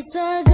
sa